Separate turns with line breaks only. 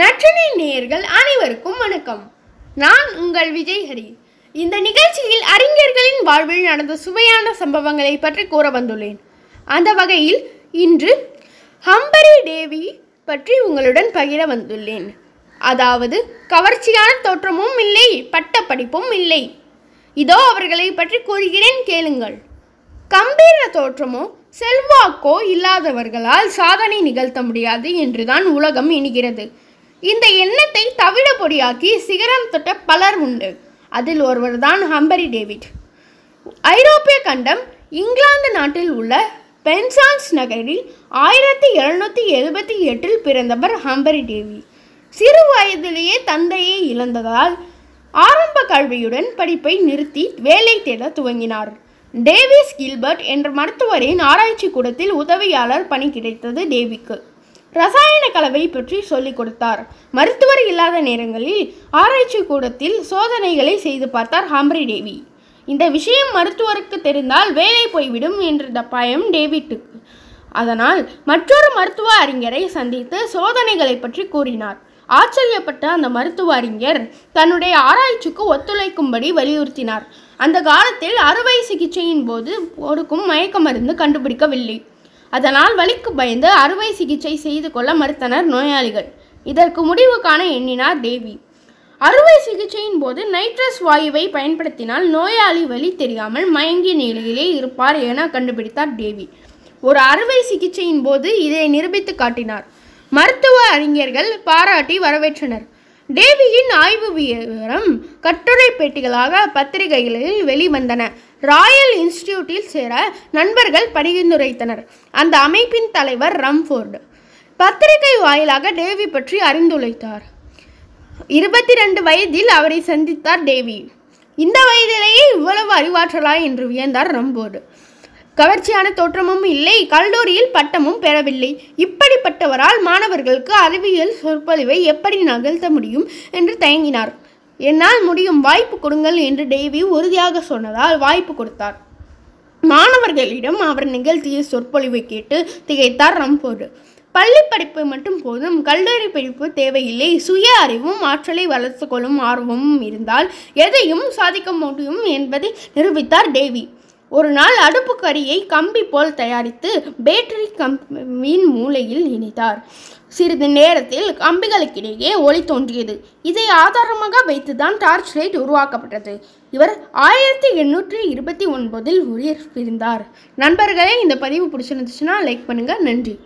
நற்றினை நேயர்கள் அனைவருக்கும் வணக்கம். நான் உங்கள் விஜய் ஹரி. இந்த நிகழ்ச்சியில் அறிஞர்களின் வாழ்வில் நடந்த சுவையான சம்பவங்களை பற்றி கூற வந்துள்ளேன். அந்த வகையில் இன்று ஹம்பரி தேவி பற்றி உங்களுடன் பகிர வந்துள்ளேன். அதாவது கவர்ச்சியான தோற்றமும் இல்லை பட்டப்படிப்பும் இல்லை. இதோ அவர்களை பற்றி கூறுகிறேன் கேளுங்கள். கம்பீர தோற்றமோ செல்வாக்கோ இல்லாதவர்களால் சாதனை நிகழ்த்த முடியாது என்றுதான் உலகம் எண்ணுகிறது. இந்த எண்ணத்தை தவிட பொடியாக்கி சிகரம் தொட்ட பலர் உண்டு. அதில் ஒருவர் தான் ஹம்பரி டேவிட். ஐரோப்பிய கண்டம் இங்கிலாந்து நாட்டில் உள்ள பென்சான்ஸ் நகரில் ஆயிரத்தி எழுநூற்றி எழுபத்தி எட்டில் பிறந்தவர் ஹம்பரி டேவி. சிறு வயதிலேயே தந்தையை இழந்ததால் ஆரம்ப கல்வியுடன் படிப்பை நிறுத்தி வேலை தேட துவங்கினார். டேவிஸ் கில்பர்ட் என்ற மருத்துவரின் ஆராய்ச்சி கூடத்தில் உதவியாளர் பணி கிடைத்தது டேவிக்கு. ரசாயன கலவை பற்றி சொல்லிக் கொடுத்தார். மருத்துவர் இல்லாத நேரங்களில் ஆராய்ச்சி கூடத்தில் சோதனைகளை செய்து பார்த்தார் ஹாம்ரி டேவி. இந்த விஷயம் மருத்துவருக்கு தெரிந்தால் வேலை போய்விடும் என்ற பயம் டேவிட்டுக்கு அதனால் மற்றொரு மருத்துவ அறிஞரை சந்தித்து சோதனைகளை பற்றி கூறினார். ஆச்சரியப்பட்ட அந்த மருத்துவ அறிஞர் தன்னுடைய ஆராய்ச்சிக்கு ஒத்துழைக்கும்படி வலியுறுத்தினார். அந்த காலத்தில் அறுவை சிகிச்சையின் போது கொடுக்கும் மயக்க மருந்து கண்டுபிடிக்கவில்லை. அதனால் வலிக்கு பயந்து அறுவை சிகிச்சை செய்து கொள்ள மறுத்தனர் நோயாளிகள். இதற்கு முடிவு காண எண்ணினார் தேவி. அறுவை சிகிச்சையின் போது நைட்ரஸ் வாயுவை பயன்படுத்தினால் நோயாளி வலி தெரியாமல் மயங்கிய நிலையிலே இருப்பார் என கண்டுபிடித்தார் தேவி. ஒரு அறுவை சிகிச்சையின் போது இதை நிரூபித்து காட்டினார். மருத்துவ அறிஞர்கள் பாராட்டி வரவேற்றனர். டேவியின் ஆய்வு விவரம் கட்டுரை பேட்டிகளாக பத்திரிகைகளில் வெளிவந்தன. ராயல் இன்ஸ்டிடியூட்டில் சேர நண்பர்கள் பரிந்துரைத்தனர் அந்த அமைப்பின் தலைவர் ரம்ஃபோர்டு. பத்திரிகை வாயிலாக டேவி பற்றி அறிந்துரைத்தார். இருபத்தி ரெண்டு வயதில் அவரை சந்தித்தார் டேவி இந்த வயதிலேயே இவ்வளவு அறிவாற்றலா என்று வியந்தார் ரம்போர்டு கவர்ச்சியான தோற்றமும் இல்லை கல்லூரியில் பட்டமும் பெறவில்லை. இப்படிப்பட்டவரால் மாணவர்களுக்கு அறிவியல் சொற்பொழிவை எப்படி நகர்த்த முடியும் என்று தயங்கினார். என்னால் முடியும் வாய்ப்பு கொடுங்கள் என்று டேவி உறுதியாக சொன்னதால் வாய்ப்பு கொடுத்தார். மாணவர்களிடம் அவர் நிகழ்த்திய சொற்பொழிவை கேட்டு திகைத்தார் ரம்போர்டு பள்ளி படிப்பு மட்டும் போதும் கல்லூரி படிப்பு தேவையில்லை. சுய அறிவும் ஆற்றலை வளர்த்து கொள்ளும் ஆர்வமும் இருந்தால் எதையும் சாதிக்க முடியும் என்பதை நிரூபித்தார் டேவி. ஒரு நாள் அடுப்பு கரியை கம்பி போல் தயாரித்து பேட்டரி கம்பியின் மூலையில் இணைத்தார். சிறிது நேரத்தில் கம்பிகளுக்கிடையே ஒளி தோன்றியது. இதை ஆதாரமாக வைத்துதான் டார்ச் லைட் உருவாக்கப்பட்டது. இவர் ஆயிரத்தி எண்ணூற்றி இருபத்தி ஒன்பதில் உயிர் பிரிந்தார் நண்பர்களே இந்த பதிவு பிடிச்சிருந்துச்சுன்னா லைக் பண்ணுங்கள் நன்றி.